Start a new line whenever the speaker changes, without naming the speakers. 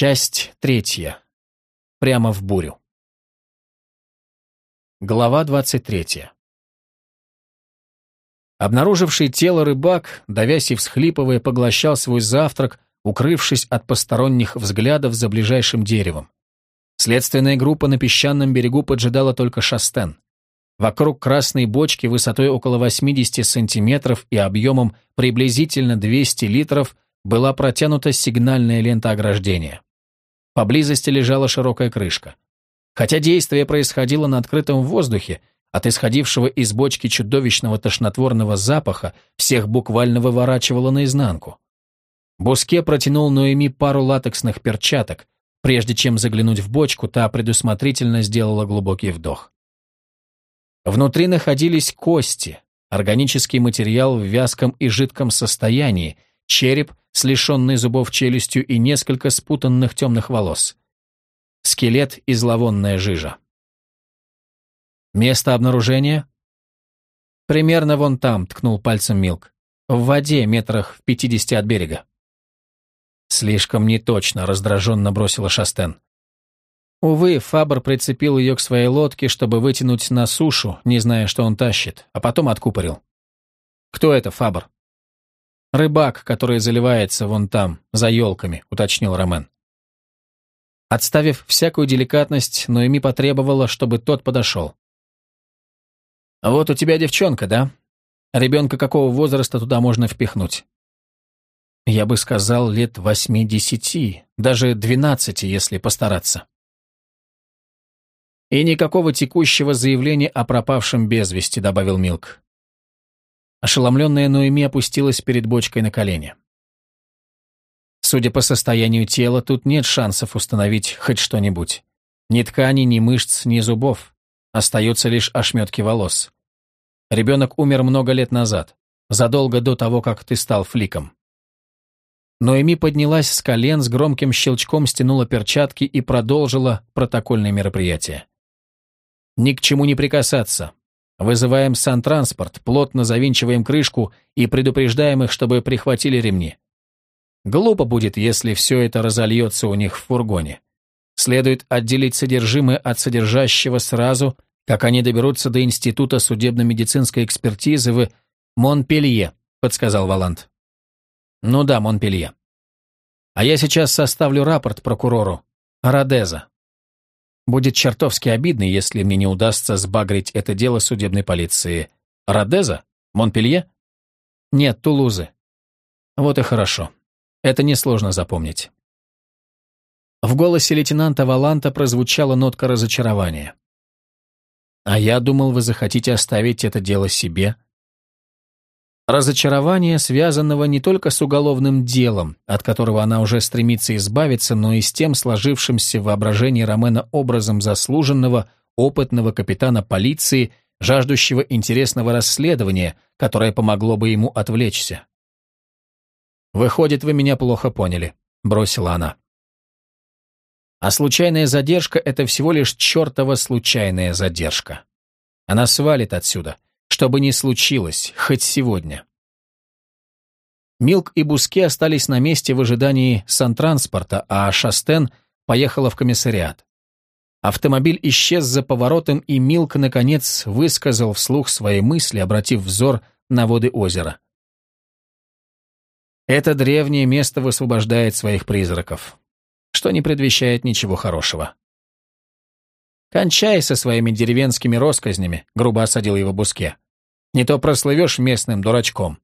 Часть третья. Прямо в бурю. Глава 23. Обнаруживший тело рыбак, давясь и всхлипывая, поглощал свой завтрак, укрывшись от посторонних взглядов за ближайшим деревом. Следственная группа на песчаном берегу поджидала только Шастен. Вокруг красной бочки высотой около 80 сантиметров и объемом приблизительно 200 литров была протянута сигнальная лента ограждения. Поблизости лежала широкая крышка. Хотя действие происходило на открытом воздухе, от исходившего из бочки чудовищного тошнотворного запаха всех буквально выворачивало наизнанку. Буске протянул Ноэми пару латексных перчаток. Прежде чем заглянуть в бочку, та предусмотрительно сделала глубокий вдох. Внутри находились кости, органический материал в вязком и жидком состоянии, череп с лишенной зубов челюстью и несколько спутанных темных волос. Скелет и зловонная жижа. Место обнаружения? Примерно вон там, ткнул пальцем Милк. В воде, метрах в пятидесяти от берега. Слишком неточно, раздраженно бросила Шастен. Увы, Фабр прицепил ее к своей лодке, чтобы вытянуть на сушу, не зная, что он тащит, а потом откупорил. «Кто это, Фабр?» «Рыбак, который заливается вон там, за елками», — уточнил Ромен. Отставив всякую деликатность, Ноэми потребовала, чтобы тот подошел. «Вот у тебя девчонка, да? Ребенка какого возраста туда можно впихнуть?» «Я бы сказал, лет восьми-десяти, даже двенадцати, если постараться». «И никакого текущего заявления о пропавшем без вести», — добавил Милк. Ошеломленная Ноэми опустилась перед бочкой на колени. Судя по состоянию тела, тут нет шансов установить хоть что-нибудь. Ни ткани, ни мышц, ни зубов. Остаются лишь ошметки волос. Ребенок умер много лет назад, задолго до того, как ты стал фликом. Ноэми поднялась с колен, с громким щелчком стянула перчатки и продолжила протокольное мероприятие. Ни к чему не прикасаться. Вызываем сантранспорт, плотно завинчиваем крышку и предупреждаем их, чтобы прихватили ремни. Глупо будет, если все это разольется у них в фургоне. Следует отделить содержимое от содержащего сразу, как они доберутся до Института судебно-медицинской экспертизы в Монпелье, подсказал Валант. Ну да, Монпелье. А я сейчас составлю рапорт прокурору. Родеза. Будет чертовски обидно, если мне не удастся сбагрить это дело судебной полиции. Родеза? Монпелье? Нет, Тулузы. Вот и хорошо. Это несложно запомнить. В голосе лейтенанта Валанта прозвучала нотка разочарования. «А я думал, вы захотите оставить это дело себе», Разочарование, связанного не только с уголовным делом, от которого она уже стремится избавиться, но и с тем сложившимся в воображении Ромена образом заслуженного, опытного капитана полиции, жаждущего интересного расследования, которое помогло бы ему отвлечься. «Выходит, вы меня плохо поняли», — бросила она. А случайная задержка — это всего лишь чертова случайная задержка. Она свалит отсюда — что бы ни случилось, хоть сегодня. Милк и Буске остались на месте в ожидании сантранспорта, а Шастен поехала в комиссариат. Автомобиль исчез за поворотом, и Милк, наконец, высказал вслух свои мысли, обратив взор на воды озера. Это древнее место высвобождает своих призраков, что не предвещает ничего хорошего. «Кончай со своими деревенскими росказнями», — грубо осадил его Буске. «Не то прослывешь местным дурачком».